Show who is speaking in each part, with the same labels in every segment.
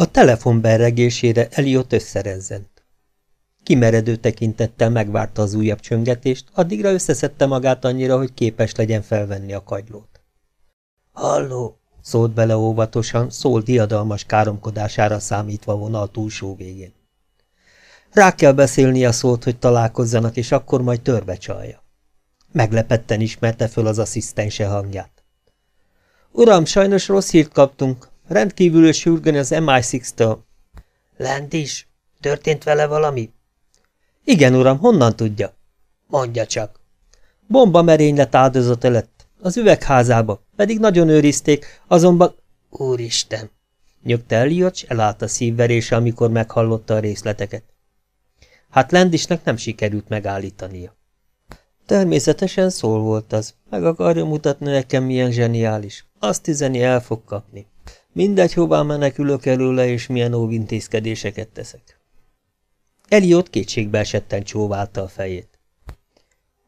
Speaker 1: A telefon berregésére Eliott összerezzent. Kimeredő tekintettel megvárta az újabb csöngetést, addigra összeszedte magát annyira, hogy képes legyen felvenni a kagylót. Halló, szólt bele óvatosan, szól diadalmas káromkodására számítva volna a túlsó végén. Rá kell beszélni a szót, hogy találkozzanak, és akkor majd törbe csalja. Meglepetten ismerte föl az asszisztense hangját. Uram, sajnos rossz hírt kaptunk. Rendkívül sürgön az MI6-től. Lent is? Történt vele valami? Igen, uram, honnan tudja? Mondja csak. Bomba merénylet áldozata lett. Az üvegházába, pedig nagyon őrizték, azonban... Úristen! Nyögte Elliot, s elállt a szívverése, amikor meghallotta a részleteket. Hát Lendisnek nem sikerült megállítania. Természetesen szól volt az. Meg akarja mutatni nekem, milyen zseniális. Azt üzeni, el fog kapni. Mindegy, hová menekülök előle, és milyen óvintézkedéseket teszek. Eliott kétségbe esetten csóválta a fejét.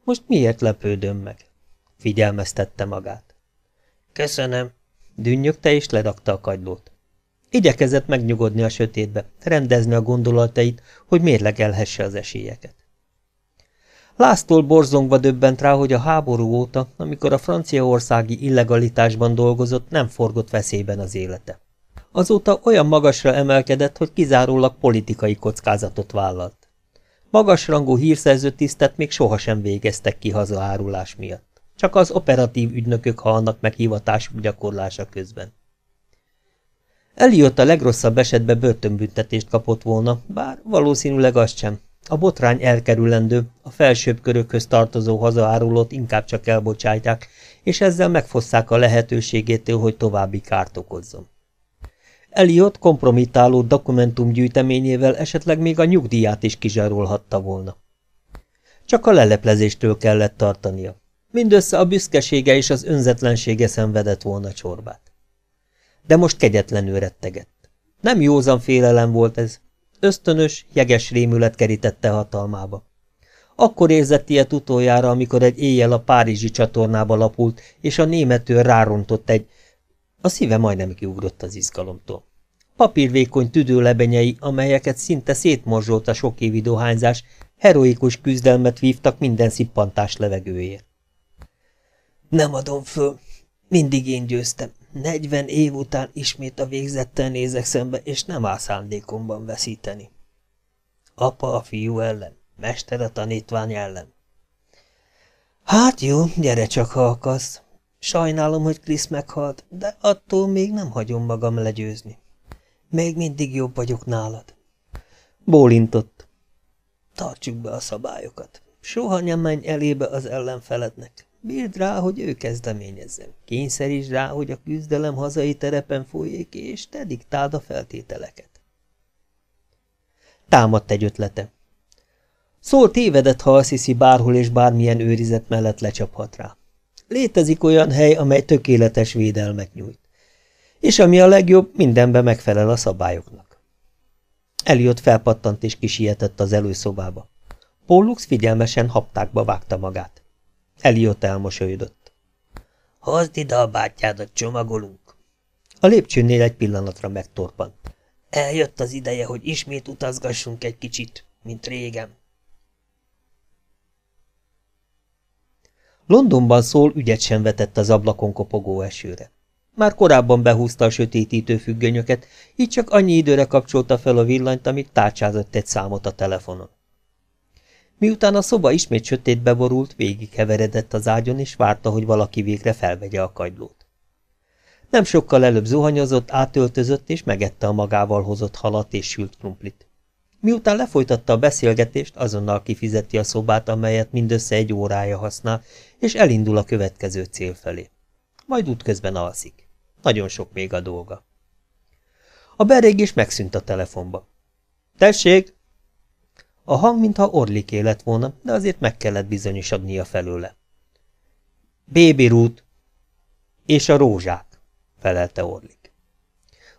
Speaker 1: Most miért lepődöm meg? Figyelmeztette magát. Köszönöm. Dünnyögte és ledakta a kagylót. Igyekezett megnyugodni a sötétbe, rendezni a gondolatait, hogy mérlegelhesse az esélyeket. Lásztól borzongva döbbent rá, hogy a háború óta, amikor a franciaországi illegalitásban dolgozott, nem forgott veszélyben az élete. Azóta olyan magasra emelkedett, hogy kizárólag politikai kockázatot vállalt. Magasrangú hírszerző tisztet még sohasem végeztek ki hazaárulás miatt. Csak az operatív ügynökök halnak meg hivatásuk gyakorlása közben. Eliott a legrosszabb esetben börtönbüntetést kapott volna, bár valószínűleg azt sem. A botrány elkerülendő, a felsőbb körökhöz tartozó hazaárulót inkább csak elbocsátják, és ezzel megfosszák a lehetőségétől, hogy további kárt okozzon. Eliott kompromittáló dokumentumgyűjteményével esetleg még a nyugdíját is kizsarolhatta volna. Csak a leleplezéstől kellett tartania. Mindössze a büszkesége és az önzetlensége szenvedett volna csorbát. De most kegyetlenül rettegett. Nem józan félelem volt ez. Ösztönös, jeges rémület kerítette hatalmába. Akkor érzett ilyet utoljára, amikor egy éjjel a Párizsi csatornába lapult, és a németől rárontott egy... A szíve majdnem kiugrott az izgalomtól. Papírvékony tüdőlebenyei, amelyeket szinte szétmorzsolt a sok évi dohányzás, heroikus küzdelmet vívtak minden szippantás levegőért. Nem adom föl. Mindig én győztem. Negyven év után ismét a végzettel nézek szembe, és nem áll szándékomban veszíteni. Apa a fiú ellen, mester a tanítvány ellen. Hát jó, gyere csak, ha akarsz. Sajnálom, hogy Krisz meghalt, de attól még nem hagyom magam legyőzni. Még mindig jobb vagyok nálad. Bólintott. Tartsuk be a szabályokat. Soha nem menj elébe az ellenfelednek. Bírd rá, hogy ő kezdeményezzen. Kényszeríts rá, hogy a küzdelem hazai terepen folyék, és te diktáld a feltételeket. Támadt egy ötlete. Szól tévedett, ha azt hiszi bárhol és bármilyen őrizet mellett lecsaphat rá. Létezik olyan hely, amely tökéletes védelmet nyújt. És ami a legjobb, mindenben megfelel a szabályoknak. Eliott felpattant és kisietett az előszobába. Pollux figyelmesen haptákba vágta magát. Eliott elmosolyodott. Hozd ide a bátyádat, csomagolunk. A lépcsőnél egy pillanatra megtorpant. Eljött az ideje, hogy ismét utazgassunk egy kicsit, mint régen. Londonban szól ügyet sem vetett az ablakon kopogó esőre. Már korábban behúzta a sötétítő függönyöket, így csak annyi időre kapcsolta fel a villanyt, amíg tárcsázott egy számot a telefonon. Miután a szoba ismét sötétbe borult, végigheveredett az ágyon, és várta, hogy valaki végre felvegye a kagylót. Nem sokkal előbb zuhanyozott, átöltözött, és megette a magával hozott halat és sült krumplit. Miután lefolytatta a beszélgetést, azonnal kifizeti a szobát, amelyet mindössze egy órája használ, és elindul a következő cél felé. Majd útközben alszik. Nagyon sok még a dolga. A berégés megszűnt a telefonba. Tessék! A hang, mintha orliké lett volna, de azért meg kellett bizonyosodnia felőle. Baby Ruth! És a rózsák, felelte Orlik.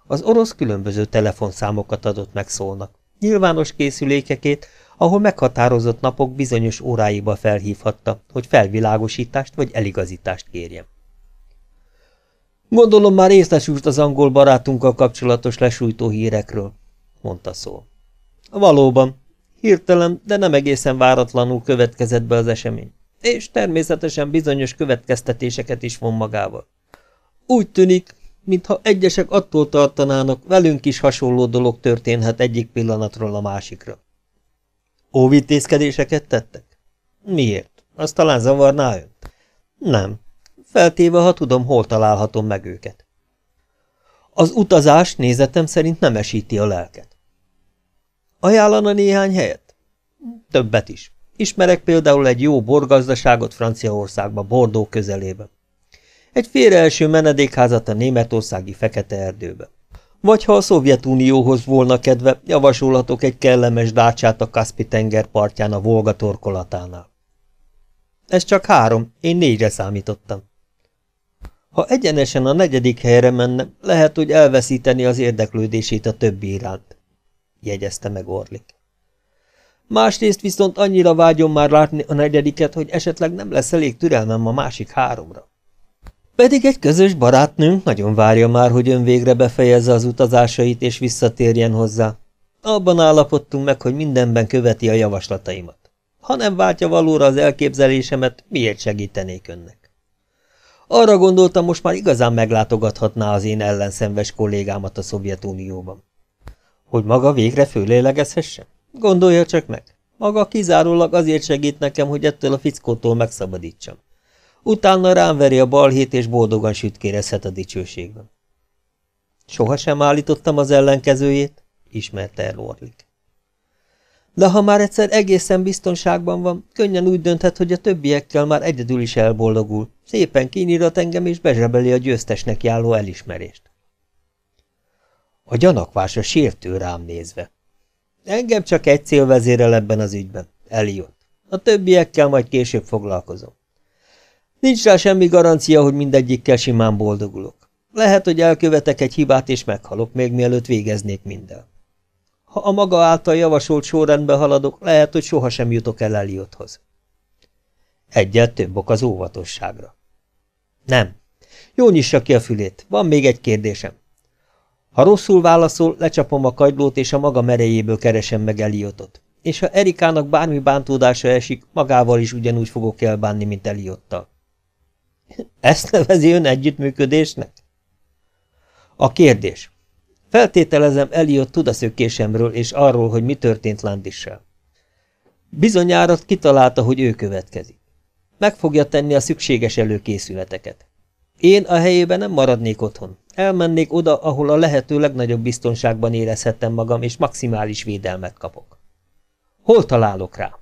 Speaker 1: Az orosz különböző telefonszámokat adott meg szólnak, nyilvános készülékekét, ahol meghatározott napok bizonyos óráiba felhívhatta, hogy felvilágosítást vagy eligazítást kérjem. Gondolom már észlesült az angol barátunkkal kapcsolatos lesújtó hírekről, mondta szó. Valóban, hirtelen, de nem egészen váratlanul következett be az esemény, és természetesen bizonyos következtetéseket is von magával. Úgy tűnik, mintha egyesek attól tartanának, velünk is hasonló dolog történhet egyik pillanatról a másikra. Óvitézkedéseket tettek? Miért? Az talán zavarná önt? Nem. Feltéve, ha tudom, hol találhatom meg őket. Az utazás nézetem szerint nem esíti a lelket. Ajánlana néhány helyet? Többet is. Ismerek például egy jó borgazdaságot Franciaországba, Bordó közelében. Egy félreelső menedékházat a németországi fekete erdőbe. Vagy ha a Szovjetunióhoz volna kedve, javasolhatok egy kellemes dácsát a Kaspi-tenger partján a Volga torkolatánál. Ez csak három, én négyre számítottam. Ha egyenesen a negyedik helyre menne, lehet, hogy elveszíteni az érdeklődését a többi iránt, jegyezte meg Orlik. Másrészt viszont annyira vágyom már látni a negyediket, hogy esetleg nem lesz elég türelmem a másik háromra. Pedig egy közös barátnőnk nagyon várja már, hogy ön végre befejezze az utazásait és visszatérjen hozzá. Abban állapodtunk meg, hogy mindenben követi a javaslataimat. Ha nem váltja valóra az elképzelésemet, miért segítenék önnek? Arra gondoltam, most már igazán meglátogathatná az én ellenszenves kollégámat a Szovjetunióban. Hogy maga végre főlélegezhesse? Gondolja csak meg. Maga kizárólag azért segít nekem, hogy ettől a fickótól megszabadítsam. Utána rám veri a balhét, és boldogan sütkérezhet a dicsőségben. Soha sem állítottam az ellenkezőjét, ismerte el Orlik. De ha már egyszer egészen biztonságban van, könnyen úgy dönthet, hogy a többiekkel már egyedül is elboldogul. Szépen kinyirat engem, és bezsebeli a győztesnek járó elismerést. A gyanakvása sértő rám nézve. Engem csak egy cél vezérel ebben az ügyben, Eliott. A többiekkel majd később foglalkozom. Nincs rá semmi garancia, hogy mindegyikkel simán boldogulok. Lehet, hogy elkövetek egy hibát, és meghalok, még mielőtt végeznék minden. Ha a maga által javasolt sorrendbe haladok, lehet, hogy sohasem jutok el Eliotthoz. Egyet több ok az óvatosságra. Nem. Jó nyissa ki a fülét. Van még egy kérdésem. Ha rosszul válaszol, lecsapom a kagylót, és a maga merejéből keresem meg Eliottot. És ha Erikának bármi bántódása esik, magával is ugyanúgy fogok elbánni, mint Eliottal. Ezt nevezi ön együttműködésnek? A kérdés. Feltételezem Eliott tudaszökésemről és arról, hogy mi történt Landissel. Bizonyára kitalálta, hogy ő következik. Meg fogja tenni a szükséges előkészületeket. Én a helyében nem maradnék otthon. Elmennék oda, ahol a lehető legnagyobb biztonságban érezhettem magam, és maximális védelmet kapok. Hol találok rá?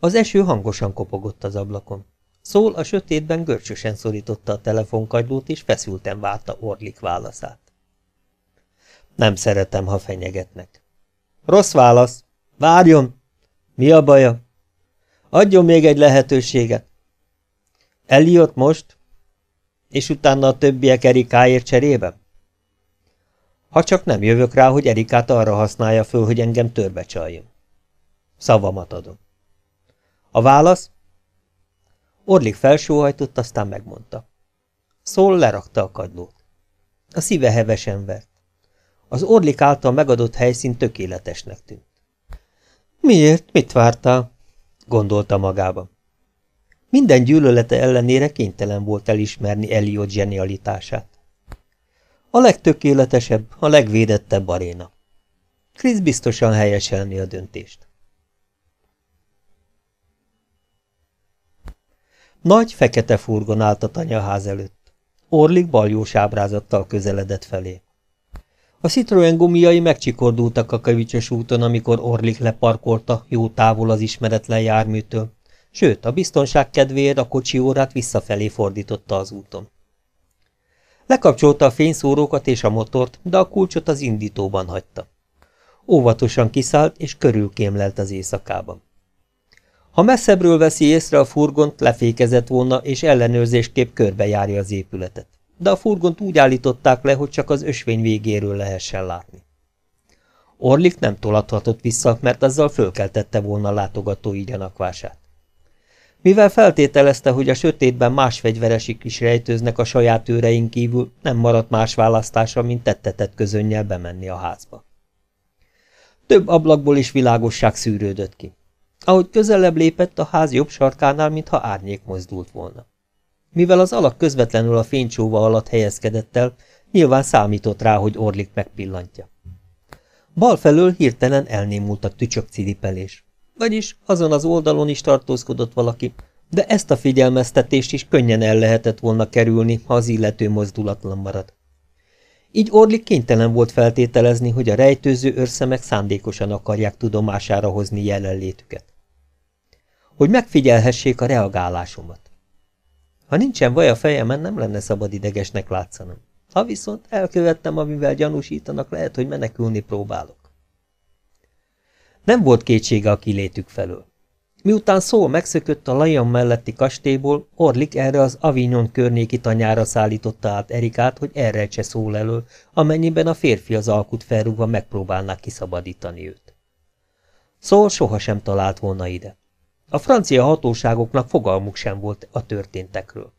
Speaker 1: Az eső hangosan kopogott az ablakon. Szól a sötétben görcsösen szorította a telefonkagylót, és feszülten várta Orlik válaszát. Nem szeretem, ha fenyegetnek. Rossz válasz. Várjon! Mi a baja? Adjon még egy lehetőséget. Eliott most? És utána a többiek Erikáért cserébe? Ha csak nem jövök rá, hogy Erikát arra használja föl, hogy engem törbe csaljon. Szavamat adom. A válasz? Orlik felsóhajtott, aztán megmondta. Szól lerakta a kadlót. A szíve hevesen vert. Az Orlik által megadott helyszín tökéletesnek tűnt. Miért? Mit vártál? gondolta magában. Minden gyűlölete ellenére kénytelen volt elismerni Eliot zsenialitását. A legtökéletesebb, a legvédettebb aréna. Krisz biztosan helyeselni a döntést. Nagy, fekete furgon állt a tanyaház előtt. Orlik baljós ábrázattal közeledett felé. A Citroen gumiai megcsikordultak a kavicsos úton, amikor Orlik leparkolta jó távol az ismeretlen járműtől, sőt, a biztonság kedvéért a kocsi órát visszafelé fordította az úton. Lekapcsolta a fényszórókat és a motort, de a kulcsot az indítóban hagyta. Óvatosan kiszállt és körülkémlelt az éjszakában. Ha messzebbről veszi észre a furgont, lefékezett volna, és ellenőrzésképp körbejárja az épületet. De a furgont úgy állították le, hogy csak az ösvény végéről lehessen látni. Orlik nem tolathatott vissza, mert azzal fölkeltette volna a látogatói gyanakvását. Mivel feltételezte, hogy a sötétben más fegyveresik is rejtőznek a saját őreink kívül, nem maradt más választása, mint tettetett közönnyel bemenni a házba. Több ablakból is világosság szűrődött ki. Ahogy közelebb lépett, a ház jobb sarkánál, mintha árnyék mozdult volna. Mivel az alak közvetlenül a fénycsóva alatt helyezkedett el, nyilván számított rá, hogy Orlik megpillantja. Bal felől hirtelen elnémult a tücsök ciripelés. Vagyis azon az oldalon is tartózkodott valaki, de ezt a figyelmeztetést is könnyen el lehetett volna kerülni, ha az illető mozdulatlan marad. Így Orlik kénytelen volt feltételezni, hogy a rejtőző őrszemek szándékosan akarják tudomására hozni jelenlétüket. Hogy megfigyelhessék a reagálásomat. Ha nincsen vaj a fejemen, nem lenne szabad idegesnek látszanom. Ha viszont elkövettem, amivel gyanúsítanak, lehet, hogy menekülni próbálok. Nem volt kétsége a kilétük felől. Miután szó megszökött a Lajon melletti kastélyból, Orlik erre az Avignon környéki tanyára szállította át Erikát, hogy se szól elől, amennyiben a férfi az alkut felrúgva megpróbálná kiszabadítani őt. Szól sohasem talált volna ide. A francia hatóságoknak fogalmuk sem volt a történtekről.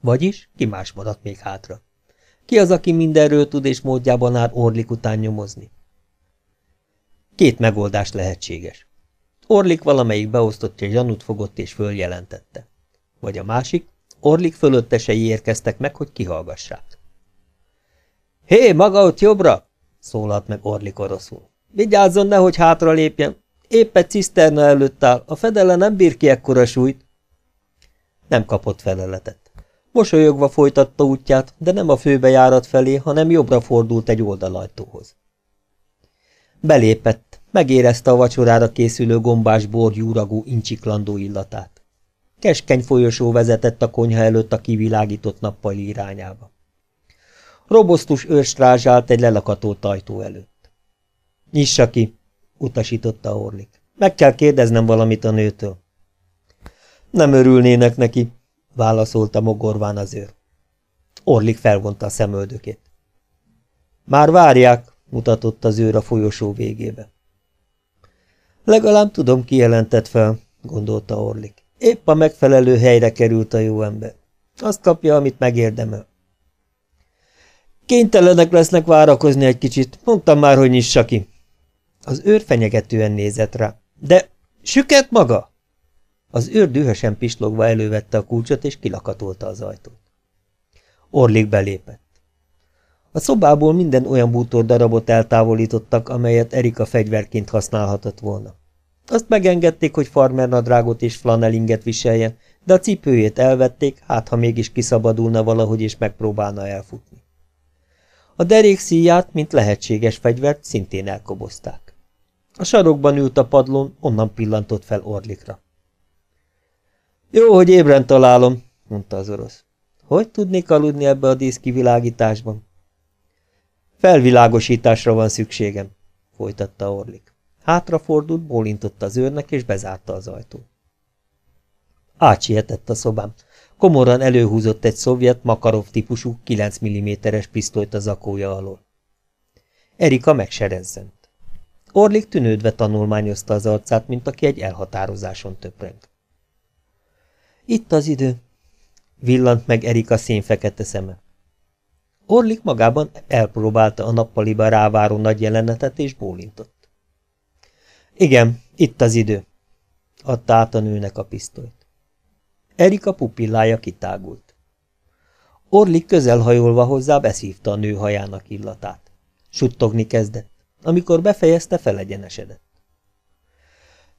Speaker 1: Vagyis ki más maradt még hátra? Ki az, aki mindenről tud és módjában áll Orlik után nyomozni? Két megoldás lehetséges. Orlik valamelyik beosztottja gyanút fogott és följelentette. Vagy a másik, Orlik fölöttesei érkeztek meg, hogy kihallgassák. Hé, maga ott jobbra! szólalt meg Orlik oroszul. Vigyázzon, nehogy hátra lépjen. Épp egy ciszterna előtt áll, a fedele nem bír ki ekkora súlyt. Nem kapott feleletet. Mosolyogva folytatta útját, de nem a főbejárat felé, hanem jobbra fordult egy oldalajtóhoz. Belépett, megérezte a vacsorára készülő gombás borjúragú incsiklandó illatát. Keskeny folyosó vezetett a konyha előtt a kivilágított nappali irányába. Robosztus őrstrázsált egy lelakatolt ajtó előtt. Nyissa ki, utasította Orlik. Meg kell kérdeznem valamit a nőtől. Nem örülnének neki, válaszolta mogorván az őr. Orlik felvonta a szemöldökét. Már várják, mutatott az őr a folyosó végébe. Legalább tudom, ki jelentett fel, gondolta Orlik. Épp a megfelelő helyre került a jó ember. Azt kapja, amit megérdemel. Kénytelenek lesznek várakozni egy kicsit, mondtam már, hogy nyissa ki. Az őr fenyegetően nézett rá. De süket maga? Az őr dühösen pislogva elővette a kulcsot, és kilakatolta az ajtót. Orlik belépett. A szobából minden olyan bútor darabot eltávolítottak, amelyet Erika fegyverként használhatott volna. Azt megengedték, hogy farmer nadrágot és flanelinget viseljen, de a cipőjét elvették, hát ha mégis kiszabadulna valahogy és megpróbálna elfutni. A derék szíját, mint lehetséges fegyvert, szintén elkobozták. A sarokban ült a padlón, onnan pillantott fel Orlikra. Jó, hogy ébren találom, mondta az orosz. Hogy tudnék aludni ebbe a díszkivilágításban? Felvilágosításra van szükségem, folytatta Orlik. Hátrafordult, bólintott az őrnek, és bezárta az ajtót. Átsietett a szobám. Komoran előhúzott egy szovjet Makarov típusú 9 mm-es pisztolyt a zakója alól. Erika megserezzent. Orlik tűnődve tanulmányozta az arcát, mint aki egy elhatározáson töpreng. Itt az idő, villant meg Erika szénfekete szeme. Orlik magában elpróbálta a nappaliba ráváró nagy jelenetet, és bólintott. Igen, itt az idő, adta át a nőnek a pisztolyt. Erika pupillája kitágult. Orlik közelhajolva hozzá beszívta a nő hajának illatát. Suttogni kezdett. Amikor befejezte, felegyenesedett.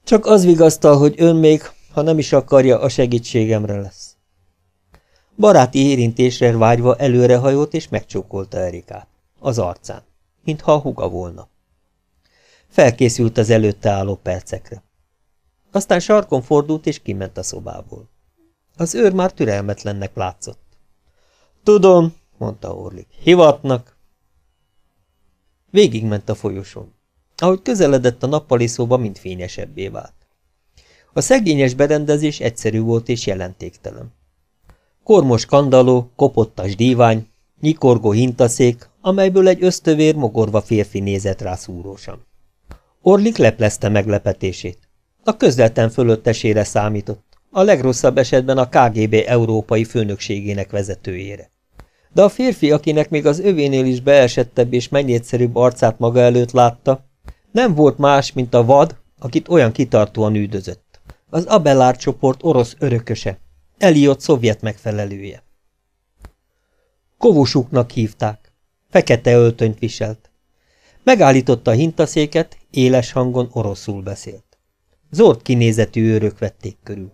Speaker 1: Csak az vigasztal, hogy ön még, ha nem is akarja, a segítségemre lesz. Baráti érintésre vágyva előrehajolt és megcsókolta Erikát. Az arcán, mintha a huga volna. Felkészült az előtte álló percekre. Aztán sarkon fordult és kiment a szobából. Az őr már türelmetlennek látszott. Tudom, mondta Orlik. Hivatnak. Végigment a folyosón. Ahogy közeledett a nappali szóba, mind fényesebbé vált. A szegényes berendezés egyszerű volt és jelentéktelen. Kormos kandaló, kopottas dívány, nyikorgó hintaszék, amelyből egy ösztövér mogorva férfi nézett rá szúrósan. Orlik leplezte meglepetését. A közvetlen fölöttesére számított, a legrosszabb esetben a KGB európai főnökségének vezetőjére. De a férfi, akinek még az övénél is beesettebb és mennyegyszerűbb arcát maga előtt látta, nem volt más, mint a vad, akit olyan kitartóan üldözött. Az Abelár csoport orosz örököse, Eliott szovjet megfelelője. Kovusuknak hívták. Fekete öltönyt viselt. Megállította a hintaszéket, éles hangon oroszul beszélt. Zord kinézetű őrök vették körül.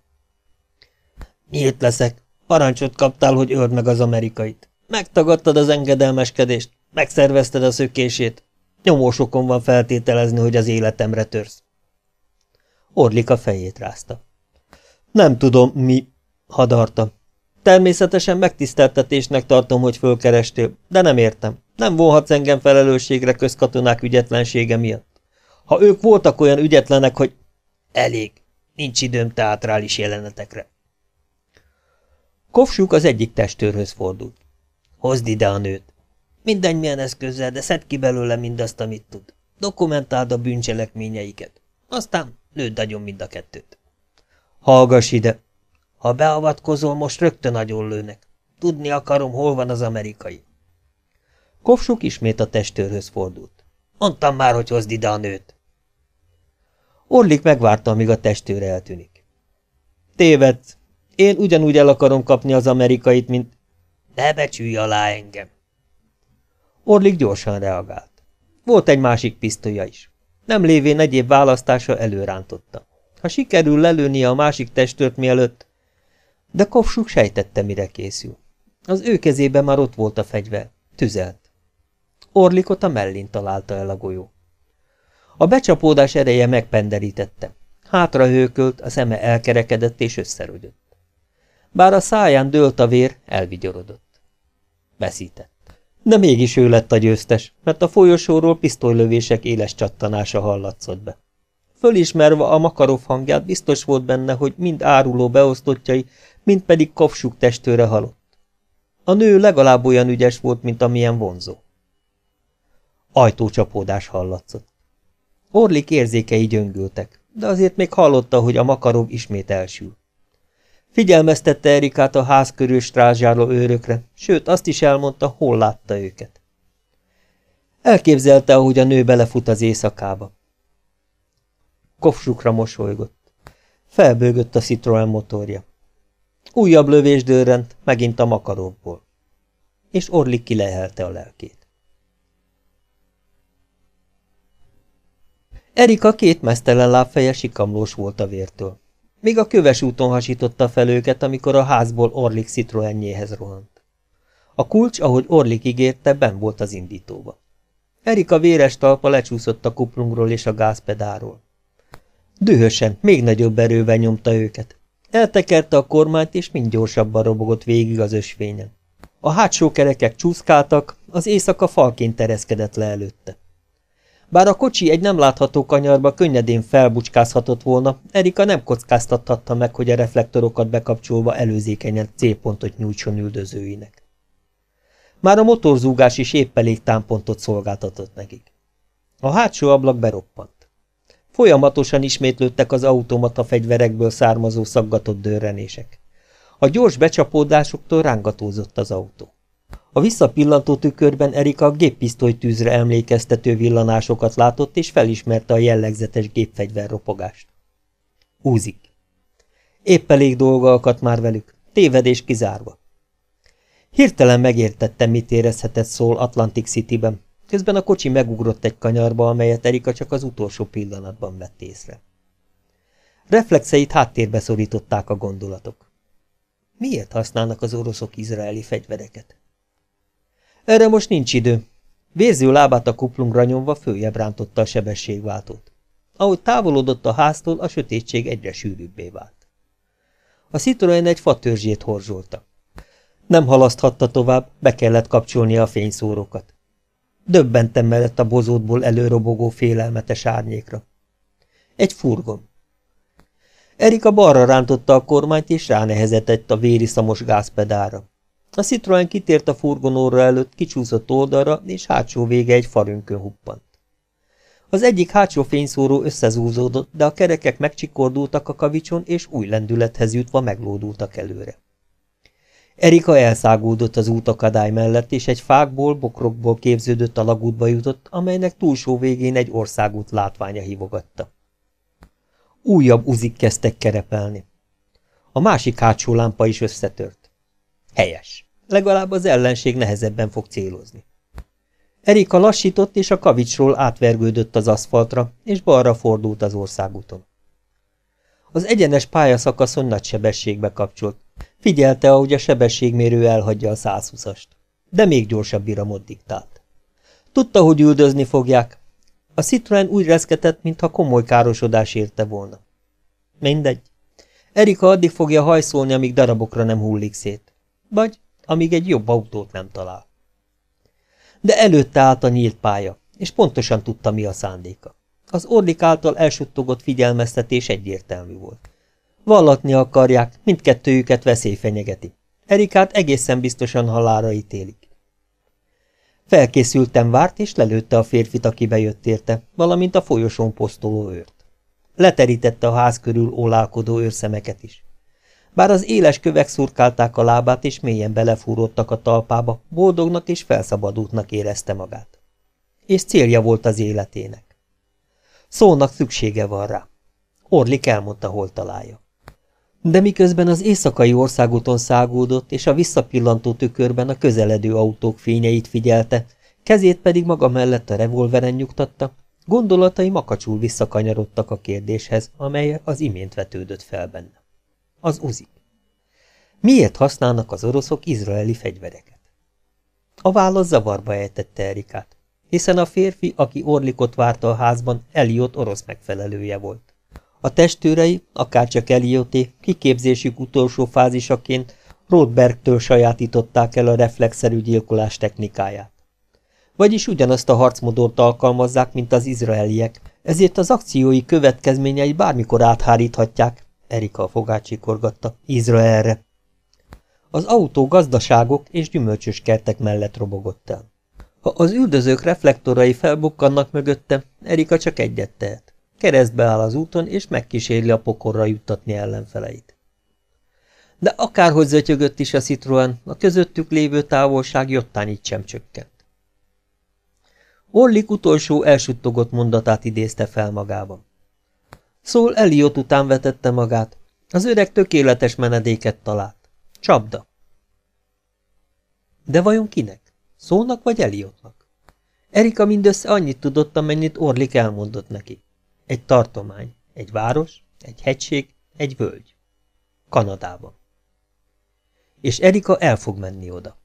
Speaker 1: Nyílt leszek. Parancsot kaptál, hogy öld meg az amerikait. Megtagadtad az engedelmeskedést, megszervezted a szökését. Nyomósokon van feltételezni, hogy az életemre törsz. Orlika fejét rázta. Nem tudom, mi... hadarta. Természetesen megtiszteltetésnek tartom, hogy fölkerestél, de nem értem. Nem vonhatsz engem felelősségre közkatonák ügyetlensége miatt. Ha ők voltak olyan ügyetlenek, hogy... Elég. Nincs időm teátrális jelenetekre. Kovsuk az egyik testőrhöz fordult. Hozd ide a nőt. Mindegy milyen eszközzel, de szedd ki belőle mindazt, amit tud. Dokumentáld a bűncselekményeiket. Aztán lőd agyon mind a kettőt. Hallgass ide! Ha beavatkozol, most rögtön nagyon lőnek. Tudni akarom, hol van az amerikai. Kovsuk ismét a testőrhöz fordult. Mondtam már, hogy hozd ide a nőt. Orlik megvárta, amíg a testőre eltűnik. Tévedsz. Én ugyanúgy el akarom kapni az amerikait, mint... Ne becsülj alá engem. Orlik gyorsan reagált. Volt egy másik pisztolya is. Nem lévén egyéb választása előrántotta. Ha sikerül lelőnie a másik testőrt mielőtt, de Kovsuk sejtette, mire készül. Az ő kezében már ott volt a fegyver. Tüzelt. Orlikot a mellén találta el a golyó. A becsapódás ereje megpenderítette. Hátra hőkölt, a szeme elkerekedett és összerögyött. Bár a száján dőlt a vér, elvigyorodott. Veszített. De mégis ő lett a győztes, mert a folyosóról pisztolylövések éles csattanása hallatszott be. Fölismerve a Makarov hangját, biztos volt benne, hogy mind áruló beosztottjai, mind pedig kopsuk testőre halott. A nő legalább olyan ügyes volt, mint amilyen vonzó. Ajtócsapódás hallatszott. Orlik érzékei gyöngültek, de azért még hallotta, hogy a Makarov ismét elsül. Figyelmeztette Erikát a ház körül strázsáló őrökre, sőt azt is elmondta, hol látta őket. Elképzelte, ahogy a nő belefut az éjszakába. Kofsukra mosolygott. Felbőgött a Citroen motorja. Újabb lövés dőrent, megint a makarókból. És Orlik kilehelte a lelkét. Erika két mesztelen lábfeje sikamlós volt a vértől. Még a köves úton hasította fel őket, amikor a házból Orlik Citroenjéhez rohant. A kulcs, ahogy Orlik ígérte, ben volt az indítóba. Erika véres talpa lecsúszott a kuplungról és a gázpedáról. Dühösen, még nagyobb erővel nyomta őket. Eltekerte a kormányt, és mind gyorsabban robogott végig az ösvényen. A hátsó kerekek csúszkáltak, az éjszaka falként tereszkedett le előtte. Bár a kocsi egy nem látható kanyarba könnyedén felbucskázhatott volna, Erika nem kockáztathatta meg, hogy a reflektorokat bekapcsolva előzékenyen célpontot nyújtson üldözőinek. Már a motorzúgás is épp elég támpontot szolgáltatott nekik. A hátsó ablak beroppant. Folyamatosan ismétlődtek az automata fegyverekből származó szaggatott dörrenések. A gyors becsapódásoktól rángatózott az autó. A visszapillantó tükörben Erika tűzre emlékeztető villanásokat látott, és felismerte a jellegzetes gépfegyver ropogást. Úzik. Épp elég dolga akadt már velük, tévedés kizárva. Hirtelen megértette, mit érezhetett szól Atlantic City-ben, közben a kocsi megugrott egy kanyarba, amelyet Erika csak az utolsó pillanatban vett észre. Reflexeit háttérbe szorították a gondolatok. Miért használnak az oroszok izraeli fegyvereket? Erre most nincs idő. Vérző lábát a kuplungra nyomva följebb rántotta a sebességváltót. Ahogy távolodott a háztól, a sötétség egyre sűrűbbé vált. A Citroen egy fatörzsét horzsolta. Nem halaszthatta tovább, be kellett kapcsolnia a fényszórókat. Döbbentem mellett a bozótból előrobogó félelmetes árnyékra. Egy furgon. Erika balra rántotta a kormányt, és ránehezetett a véri szamos gázpedára. A Citroen kitért a furgonóra előtt, kicsúszott oldalra, és hátsó vége egy farönkön huppant. Az egyik hátsó fényszóró összezúzódott, de a kerekek megcsikordultak a kavicson, és új lendülethez jutva meglódultak előre. Erika elszágódott az útakadály mellett, és egy fákból, bokrokból képződött alagútba jutott, amelynek túlsó végén egy országút látványa hívogatta. Újabb uzik kezdtek kerepelni. A másik hátsó lámpa is összetört. Helyes. Legalább az ellenség nehezebben fog célozni. Erika lassított, és a kavicsról átvergődött az aszfaltra, és balra fordult az országúton. Az egyenes pályaszakaszon nagy sebességbe kapcsolt. Figyelte, ahogy a sebességmérő elhagyja a 120-ast. De még gyorsabb iramot diktált. Tudta, hogy üldözni fogják. A Citroen úgy reszketett, mintha komoly károsodás érte volna. Mindegy. Erika addig fogja hajszolni, amíg darabokra nem hullik szét. Vagy amíg egy jobb autót nem talál. De előtte állt a nyílt pálya, és pontosan tudta, mi a szándéka. Az orlik által elsuttogott figyelmeztetés egyértelmű volt. Vallatni akarják, mindkettőjüket veszély fenyegeti. Erikát egészen biztosan halára ítélik. Felkészültem várt, és lelőtte a férfit, aki bejött érte, valamint a folyosón posztoló őrt. Leterítette a ház körül ólálkodó őrszemeket is. Bár az éles kövek szurkálták a lábát, és mélyen belefúródtak a talpába, boldognak és felszabadultnak érezte magát. És célja volt az életének. Szónak szüksége van rá. Orlik elmondta, hol találja. De miközben az éjszakai országúton szágódott, és a visszapillantó tükörben a közeledő autók fényeit figyelte, kezét pedig maga mellett a revolveren nyugtatta, gondolatai makacsul visszakanyarodtak a kérdéshez, amely az imént vetődött fel benne. Az uzik. Miért használnak az oroszok izraeli fegyvereket? A válasz zavarba ejtette Erikát, hiszen a férfi, aki Orlikot várta a házban, Eliot orosz megfelelője volt. A testőrei, akárcsak Elioté, kiképzésük utolsó fázisaként Rothbergtől sajátították el a reflexzerű gyilkolás technikáját. Vagyis ugyanazt a harcmodort alkalmazzák, mint az izraeliek, ezért az akciói következményei bármikor átháríthatják, Erika a fogát csikorgatta, Izraelre. Az autó gazdaságok és gyümölcsös kertek mellett robogott el. Ha az üldözők reflektorai felbukkannak mögötte, Erika csak egyet tehet. Keresztbe áll az úton, és megkísérli a pokorra juttatni ellenfeleit. De akárhogy zötyögött is a Citroen, a közöttük lévő távolság jottányit sem csökkent. Orlik utolsó elsuttogott mondatát idézte fel magában. Szól Eliot után vetette magát. Az öreg tökéletes menedéket talált. Csapda. De vajon kinek? Szólnak vagy Eliotnak? Erika mindössze annyit tudott, amennyit Orlik elmondott neki. Egy tartomány, egy város, egy hegység, egy völgy. Kanadában. És Erika el fog menni oda.